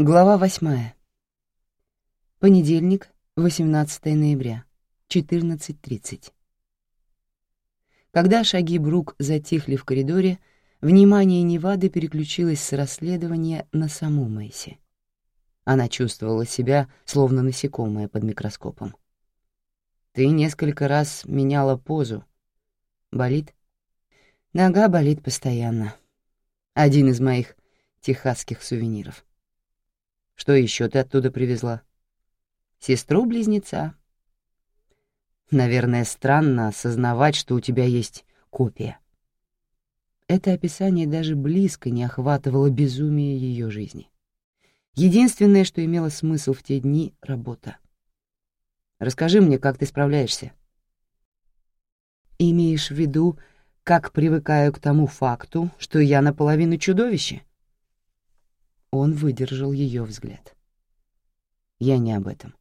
Глава восьмая. Понедельник, 18 ноября, 14.30. Когда шаги Брук затихли в коридоре, внимание Невады переключилось с расследования на саму Мэйси. Она чувствовала себя, словно насекомое под микроскопом. «Ты несколько раз меняла позу. Болит?» «Нога болит постоянно. Один из моих техасских сувениров». Что еще ты оттуда привезла? Сестру-близнеца. Наверное, странно осознавать, что у тебя есть копия. Это описание даже близко не охватывало безумие ее жизни. Единственное, что имело смысл в те дни — работа. Расскажи мне, как ты справляешься. Имеешь в виду, как привыкаю к тому факту, что я наполовину чудовище? Он выдержал ее взгляд. Я не об этом.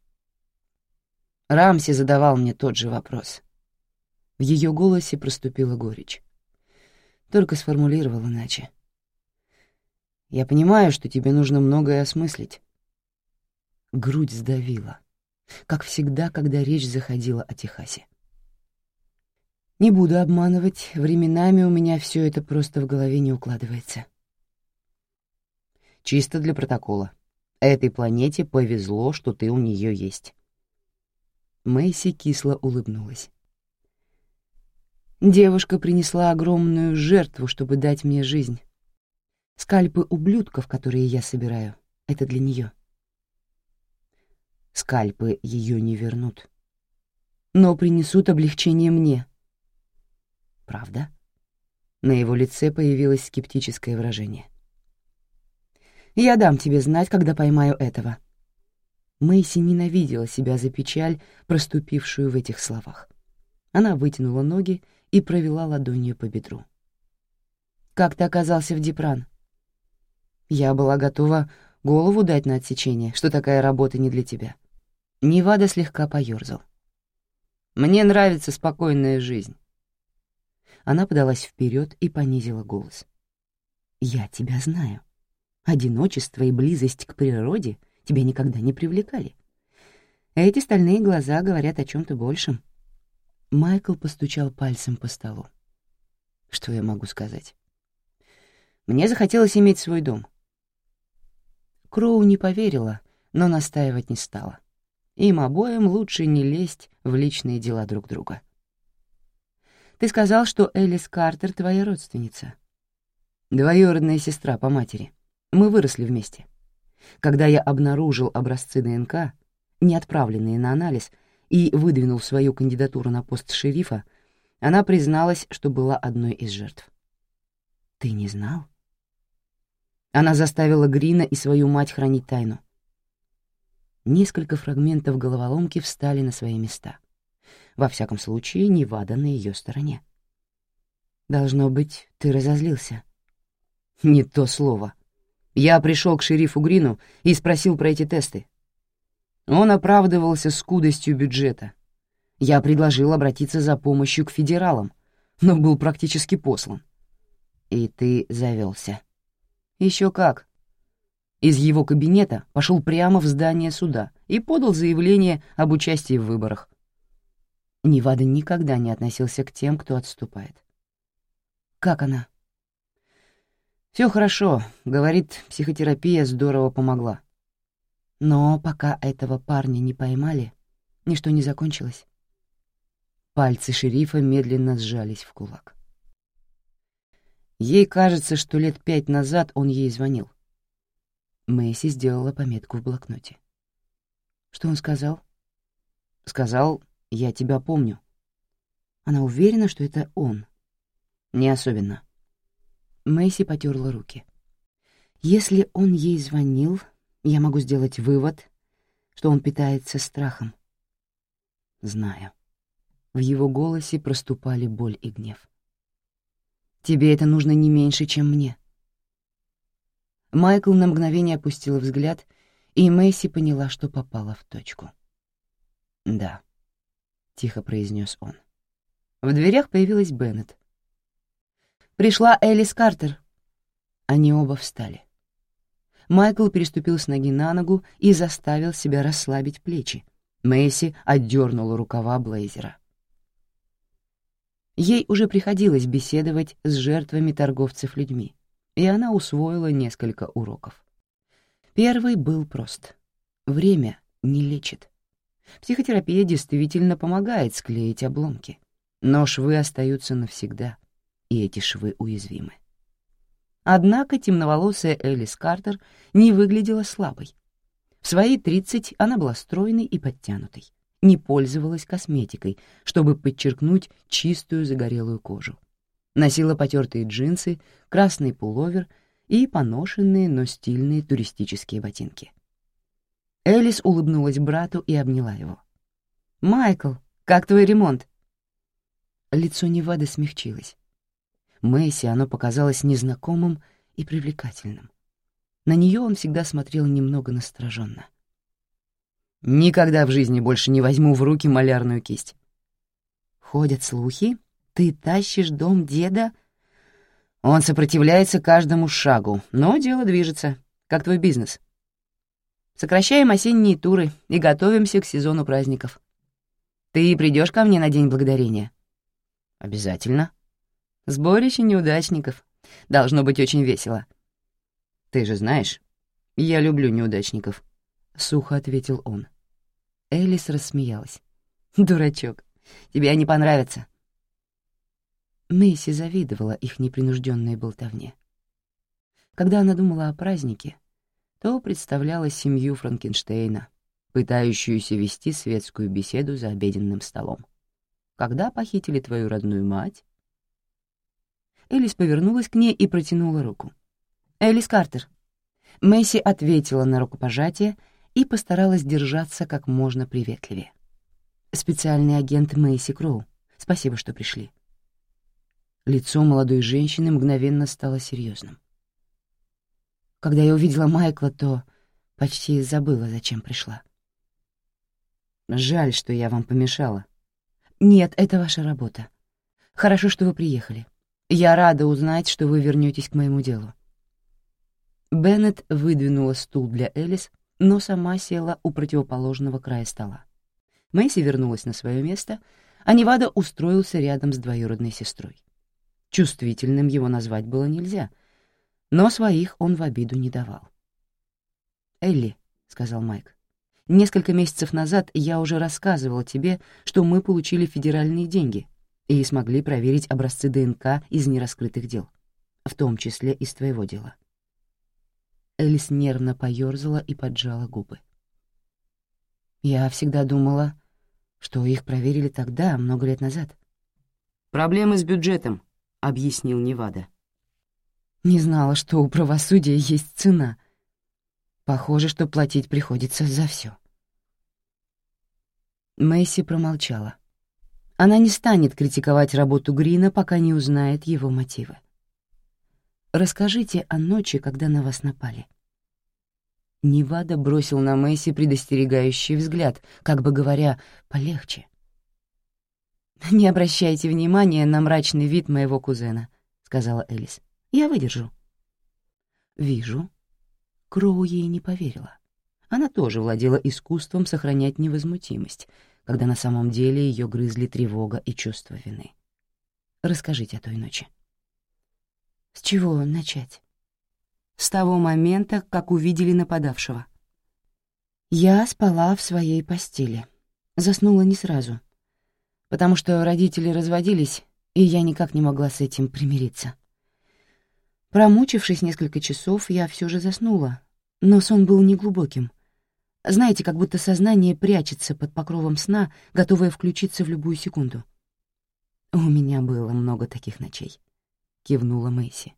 Рамси задавал мне тот же вопрос. В ее голосе проступила горечь. Только сформулировал иначе. Я понимаю, что тебе нужно многое осмыслить. Грудь сдавила, как всегда, когда речь заходила о Техасе. Не буду обманывать, временами у меня все это просто в голове не укладывается. Чисто для протокола. Этой планете повезло, что ты у нее есть. Мэйси кисло улыбнулась. Девушка принесла огромную жертву, чтобы дать мне жизнь. Скальпы ублюдков, которые я собираю, — это для нее. Скальпы ее не вернут, но принесут облегчение мне. Правда? На его лице появилось скептическое выражение. — я дам тебе знать, когда поймаю этого». Мэйси ненавидела себя за печаль, проступившую в этих словах. Она вытянула ноги и провела ладонью по бедру. «Как ты оказался в Дипран?» «Я была готова голову дать на отсечение, что такая работа не для тебя». Невада слегка поёрзал. «Мне нравится спокойная жизнь». Она подалась вперед и понизила голос. «Я тебя знаю. Одиночество и близость к природе тебя никогда не привлекали. Эти стальные глаза говорят о чем то большем. Майкл постучал пальцем по столу. Что я могу сказать? Мне захотелось иметь свой дом. Кроу не поверила, но настаивать не стала. Им обоим лучше не лезть в личные дела друг друга. Ты сказал, что Элис Картер твоя родственница. Двоюродная сестра по матери. Мы выросли вместе. Когда я обнаружил образцы ДНК, не отправленные на анализ, и выдвинул свою кандидатуру на пост шерифа, она призналась, что была одной из жертв. «Ты не знал?» Она заставила Грина и свою мать хранить тайну. Несколько фрагментов головоломки встали на свои места. Во всяком случае, Невада на ее стороне. «Должно быть, ты разозлился». «Не то слово», я пришел к шерифу Грину и спросил про эти тесты. Он оправдывался скудостью бюджета. Я предложил обратиться за помощью к федералам, но был практически послан. И ты завелся. Еще как. Из его кабинета пошел прямо в здание суда и подал заявление об участии в выборах. Невада никогда не относился к тем, кто отступает. «Как она?» Все хорошо, говорит, психотерапия здорово помогла. Но пока этого парня не поймали, ничто не закончилось. Пальцы шерифа медленно сжались в кулак. Ей кажется, что лет пять назад он ей звонил. Мэйси сделала пометку в блокноте. Что он сказал? Сказал, я тебя помню. Она уверена, что это он. Не особенно. Мэйси потерла руки. Если он ей звонил, я могу сделать вывод, что он питается страхом. Знаю. В его голосе проступали боль и гнев. Тебе это нужно не меньше, чем мне. Майкл на мгновение опустил взгляд, и Мэйси поняла, что попала в точку. «Да», — тихо произнес он. В дверях появилась Беннет. Пришла Элис Картер. Они оба встали. Майкл переступил с ноги на ногу и заставил себя расслабить плечи. Мэйси отдернула рукава блейзера. Ей уже приходилось беседовать с жертвами торговцев людьми, и она усвоила несколько уроков. Первый был прост. Время не лечит. Психотерапия действительно помогает склеить обломки, но швы остаются навсегда, и эти швы уязвимы. Однако темноволосая Элис Картер не выглядела слабой. В свои 30 она была стройной и подтянутой, не пользовалась косметикой, чтобы подчеркнуть чистую загорелую кожу. Носила потертые джинсы, красный пуловер и поношенные, но стильные туристические ботинки. Элис улыбнулась брату и обняла его. «Майкл, как твой ремонт?» Лицо Невады смягчилось. Мэйси оно показалось незнакомым и привлекательным. На нее он всегда смотрел немного настороженно. «Никогда в жизни больше не возьму в руки малярную кисть». «Ходят слухи, ты тащишь дом деда?» «Он сопротивляется каждому шагу, но дело движется, как твой бизнес. Сокращаем осенние туры и готовимся к сезону праздников. Ты придешь ко мне на День Благодарения?» «Обязательно», Сборище неудачников. Должно быть очень весело. Ты же знаешь, я люблю неудачников, — сухо ответил он. Элис рассмеялась. «Дурачок, тебе они понравятся». Мэйси завидовала их непринужденной болтовне. Когда она думала о празднике, то представляла семью Франкенштейна, пытающуюся вести светскую беседу за обеденным столом. Когда похитили твою родную мать, Элис повернулась к ней и протянула руку. «Элис Картер». Мэйси ответила на рукопожатие и постаралась держаться как можно приветливее. «Специальный агент Мэйси Кроу. Спасибо, что пришли». Лицо молодой женщины мгновенно стало серьезным. Когда я увидела Майкла, то почти забыла, зачем пришла. «Жаль, что я вам помешала». «Нет, это ваша работа. Хорошо, что вы приехали. Я рада узнать, что вы вернетесь к моему делу». Беннет выдвинула стул для Элис, но сама села у противоположного края стола. Мэйси вернулась на свое место, а Невада устроился рядом с двоюродной сестрой. Чувствительным его назвать было нельзя, но своих он в обиду не давал. «Элли», — сказал Майк, — «несколько месяцев назад я уже рассказывал тебе, что мы получили федеральные деньги, и смогли проверить образцы ДНК из нераскрытых дел, в том числе из твоего дела. Элис нервно поёрзала и поджала губы. Я всегда думала, что их проверили тогда, много лет назад. «Проблемы с бюджетом», — объяснил Невада. Не знала, что у правосудия есть цена. Похоже, что платить приходится за все. Мэйси промолчала. Она не станет критиковать работу Грина, пока не узнает его мотивы. «Расскажите о ночи, когда на вас напали». Невада бросил на Мэйси предостерегающий взгляд, как бы говоря, полегче. «Не обращайте внимания на мрачный вид моего кузена», — сказала Элис. «Я выдержу». «Вижу». Кроу ей не поверила. Она тоже владела искусством сохранять невозмутимость — когда на самом деле ее грызли тревога и чувство вины. Расскажите о той ночи. С чего начать? С того момента, как увидели нападавшего. Я спала в своей постели. Заснула не сразу, потому что родители разводились, и я никак не могла с этим примириться. Промучившись несколько часов, я все же заснула, но сон был неглубоким, знаете, как будто сознание прячется под покровом сна, готовое включиться в любую секунду. «У меня было много таких ночей», — кивнула Мэйси.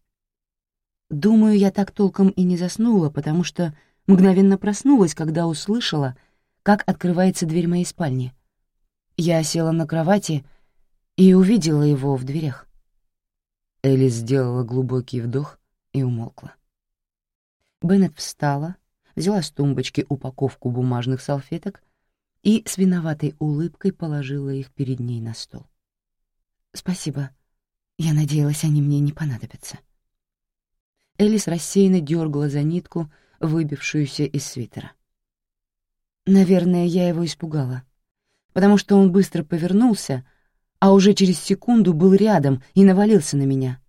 «Думаю, я так толком и не заснула, потому что мгновенно проснулась, когда услышала, как открывается дверь моей спальни. Я села на кровати и увидела его в дверях». Элис сделала глубокий вдох и умолкла. Беннет встала, взяла с тумбочки упаковку бумажных салфеток и с виноватой улыбкой положила их перед ней на стол. «Спасибо. Я надеялась, они мне не понадобятся». Элис рассеянно дергала за нитку, выбившуюся из свитера. Наверное, я его испугала, потому что он быстро повернулся, а уже через секунду был рядом и навалился на меня.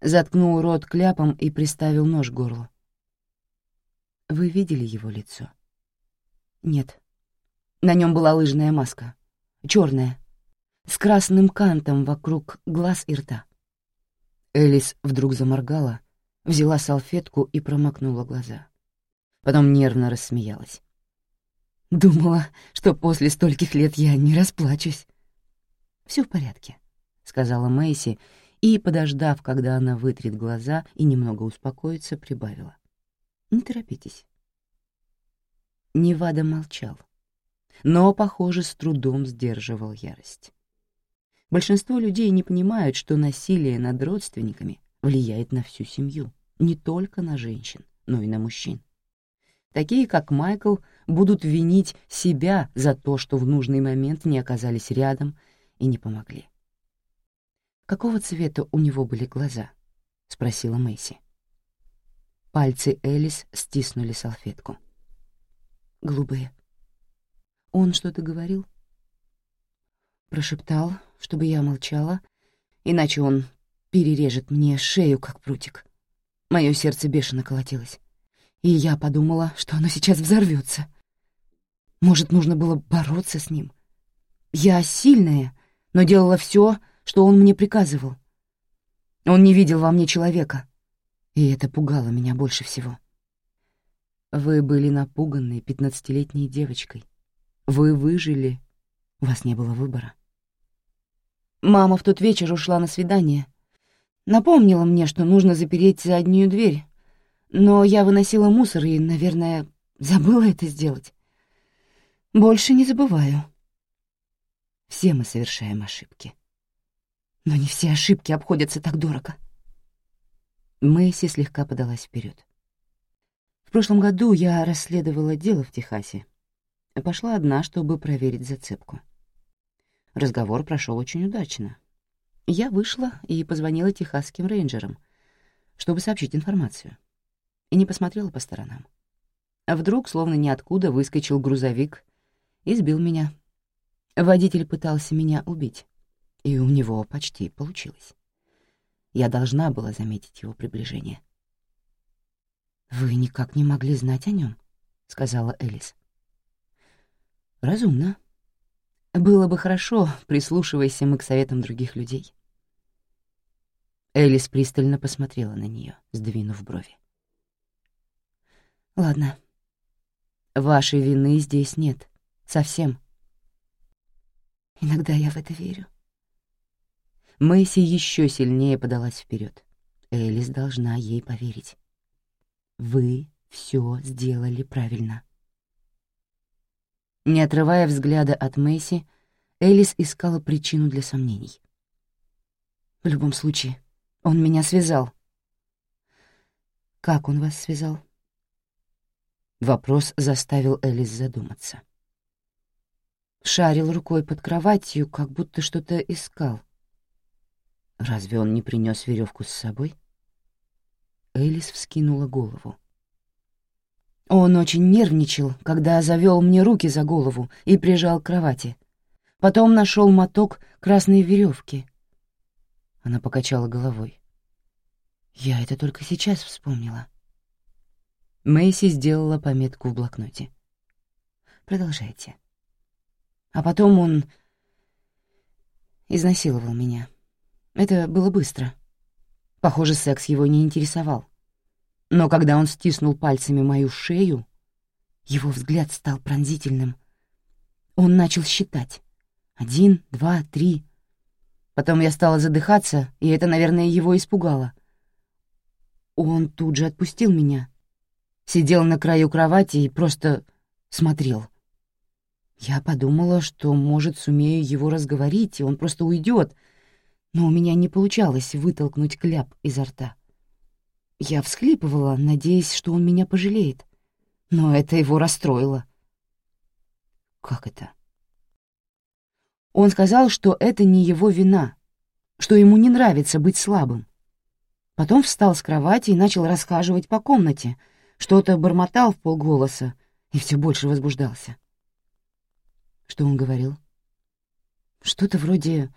Заткнул рот кляпом и приставил нож к горлу. Вы видели его лицо? Нет. На нем была лыжная маска, черная, с красным кантом вокруг глаз и рта. Элис вдруг заморгала, взяла салфетку и промокнула глаза. Потом нервно рассмеялась. Думала, что после стольких лет я не расплачусь. Все в порядке», — сказала Мэйси, и, подождав, когда она вытрет глаза и немного успокоится, прибавила. «Не торопитесь». Невада молчал, но, похоже, с трудом сдерживал ярость. Большинство людей не понимают, что насилие над родственниками влияет на всю семью, не только на женщин, но и на мужчин. Такие, как Майкл, будут винить себя за то, что в нужный момент не оказались рядом и не помогли. «Какого цвета у него были глаза?» — спросила Мэйси. Пальцы Элис стиснули салфетку. «Голубые». «Он что-то говорил?» Прошептал, чтобы я молчала, иначе он перережет мне шею, как прутик. Мое сердце бешено колотилось, и я подумала, что оно сейчас взорвется. Может, нужно было бороться с ним. Я сильная, но делала все, что он мне приказывал. Он не видел во мне человека, и это пугало меня больше всего. Вы были напуганной пятнадцатилетней девочкой. Вы выжили, у вас не было выбора. Мама в тот вечер ушла на свидание. Напомнила мне, что нужно запереть заднюю дверь, но я выносила мусор и, наверное, забыла это сделать. Больше не забываю. Все мы совершаем ошибки. Но не все ошибки обходятся так дорого. Мэйси слегка подалась вперед. В прошлом году я расследовала дело в Техасе. Пошла одна, чтобы проверить зацепку. Разговор прошел очень удачно. Я вышла и позвонила техасским рейнджерам, чтобы сообщить информацию. И не посмотрела по сторонам. А вдруг, словно ниоткуда, выскочил грузовик и сбил меня Водитель пытался меня убить, и у него почти получилось. Я должна была заметить его приближение. «Вы никак не могли знать о нем, сказала Элис. «Разумно. Было бы хорошо, прислушивайся мы к советам других людей». Элис пристально посмотрела на нее, сдвинув брови. «Ладно. Вашей вины здесь нет. Совсем. Иногда я в это верю. Мэйси еще сильнее подалась вперед. Элис должна ей поверить. Вы все сделали правильно. Не отрывая взгляда от Мэйси, Элис искала причину для сомнений. В любом случае, он меня связал. Как он вас связал? Вопрос заставил Элис задуматься шарил рукой под кроватью, как будто что-то искал. Разве он не принес веревку с собой? Элис вскинула голову. Он очень нервничал, когда завел мне руки за голову и прижал к кровати. Потом нашел моток красной веревки. Она покачала головой. Я это только сейчас вспомнила. Мэйси сделала пометку в блокноте. Продолжайте. А потом он изнасиловал меня. Это было быстро. Похоже, секс его не интересовал. Но когда он стиснул пальцами мою шею, его взгляд стал пронзительным. Он начал считать. Один, два, три. Потом я стала задыхаться, и это, наверное, его испугало. Он тут же отпустил меня. Сидел на краю кровати и просто смотрел. Я подумала, что, может, сумею его разговорить, и он просто уйдет, но у меня не получалось вытолкнуть кляп изо рта. Я всхлипывала, надеясь, что он меня пожалеет, но это его расстроило. Как это? Он сказал, что это не его вина, что ему не нравится быть слабым. Потом встал с кровати и начал расхаживать по комнате, что-то бормотал в полголоса и все больше возбуждался. Что он говорил? Что-то вроде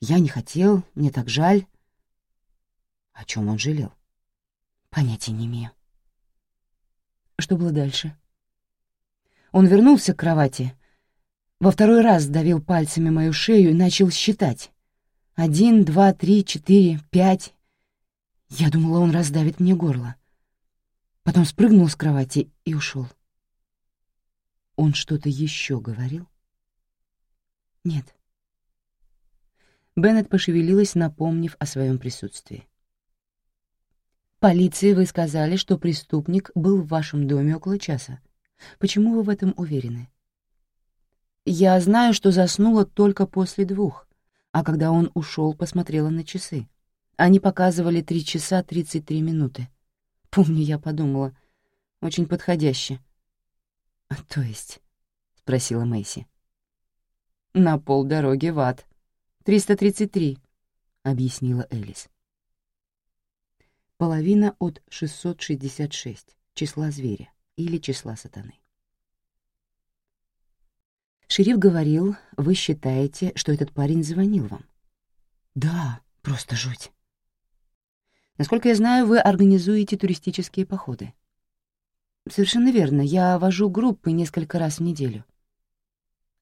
«я не хотел, мне так жаль». О чем он жалел? Понятия не имею. Что было дальше? Он вернулся к кровати, во второй раз давил пальцами мою шею и начал считать. Один, два, три, четыре, пять. Я думала, он раздавит мне горло. Потом спрыгнул с кровати и ушел. Он что-то еще говорил? Нет. Беннет пошевелилась, напомнив о своем присутствии. «Полиции вы сказали, что преступник был в вашем доме около часа. Почему вы в этом уверены?» «Я знаю, что заснула только после двух а когда он ушел, посмотрела на часы. Они показывали три часа тридцать три минуты. Помню, я подумала, очень подходяще. «А «То есть?» — спросила Мэйси. «На полдороги в ад. 333», — объяснила Элис. Половина от 666, числа зверя или числа сатаны. Шериф говорил, вы считаете, что этот парень звонил вам? Да, просто жуть. Насколько я знаю, вы организуете туристические походы. Совершенно верно, я вожу группы несколько раз в неделю.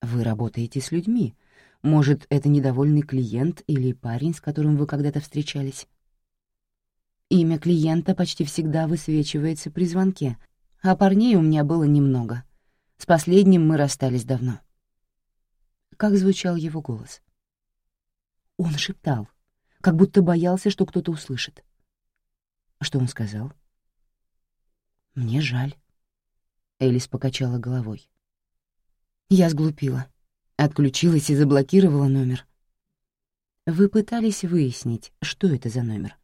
Вы работаете с людьми. Может, это недовольный клиент или парень, с которым вы когда-то встречались? Имя клиента почти всегда высвечивается при звонке, а парней у меня было немного. С последним мы расстались давно как звучал его голос. Он шептал, как будто боялся, что кто-то услышит. Что он сказал? «Мне жаль». Элис покачала головой. Я сглупила, отключилась и заблокировала номер. Вы пытались выяснить, что это за номер?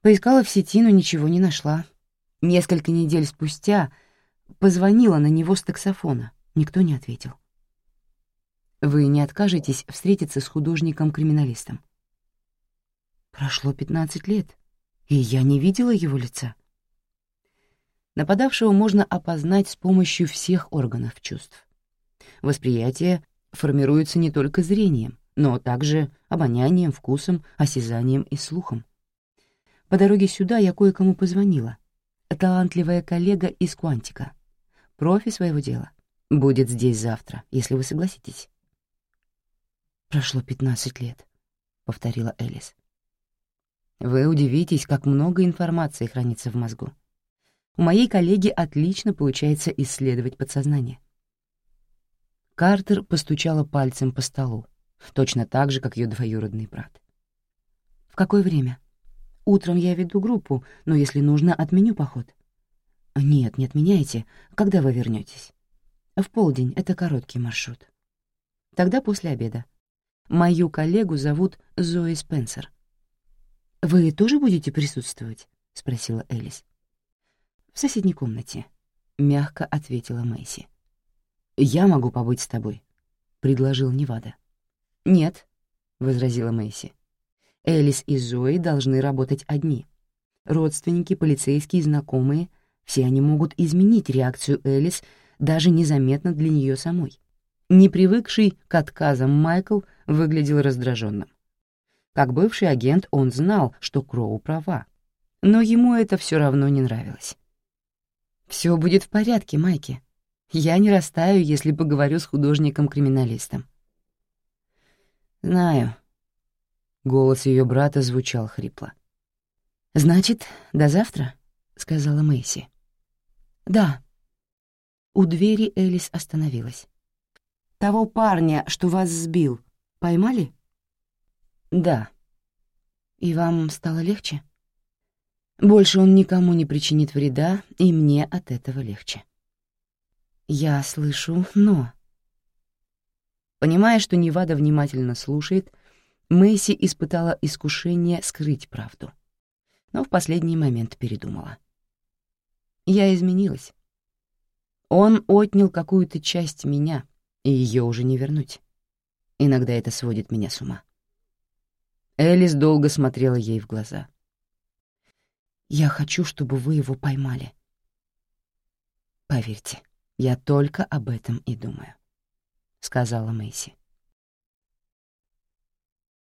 Поискала в сети, но ничего не нашла. Несколько недель спустя позвонила на него с таксофона. Никто не ответил. Вы не откажетесь встретиться с художником-криминалистом? Прошло 15 лет, и я не видела его лица. Нападавшего можно опознать с помощью всех органов чувств. Восприятие формируется не только зрением, но также обонянием, вкусом, осязанием и слухом. По дороге сюда я кое-кому позвонила. Талантливая коллега из Квантика, профи своего дела, будет здесь завтра, если вы согласитесь. «Прошло пятнадцать лет», — повторила Элис. «Вы удивитесь, как много информации хранится в мозгу. У моей коллеги отлично получается исследовать подсознание». Картер постучала пальцем по столу, точно так же, как ее двоюродный брат. «В какое время? Утром я веду группу, но если нужно, отменю поход». «Нет, не отменяйте. Когда вы вернетесь? «В полдень, это короткий маршрут». «Тогда после обеда. Мою коллегу зовут Зои Спенсер. «Вы тоже будете присутствовать?» — спросила Элис. «В соседней комнате», — мягко ответила Мэйси. «Я могу побыть с тобой», — предложил Невада. «Нет», — возразила Мэйси. «Элис и Зои должны работать одни. Родственники, полицейские, знакомые — все они могут изменить реакцию Элис даже незаметно для нее самой. Не привыкший к отказам Майкл выглядел раздраженным. Как бывший агент он знал, что Кроу права, но ему это все равно не нравилось. Все будет в порядке, Майки. Я не растаю, если поговорю с художником-криминалистом». «Знаю». Голос ее брата звучал хрипло. «Значит, до завтра?» — сказала Мэйси. «Да». У двери Элис остановилась. Того парня, что вас сбил, поймали? Да. И вам стало легче? Больше он никому не причинит вреда, и мне от этого легче. Я слышу «но». Понимая, что Невада внимательно слушает, Мэйси испытала искушение скрыть правду, но в последний момент передумала. Я изменилась. Он отнял какую-то часть меня — и ее уже не вернуть. Иногда это сводит меня с ума. Элис долго смотрела ей в глаза. Я хочу, чтобы вы его поймали. Поверьте, я только об этом и думаю, — сказала Мэйси.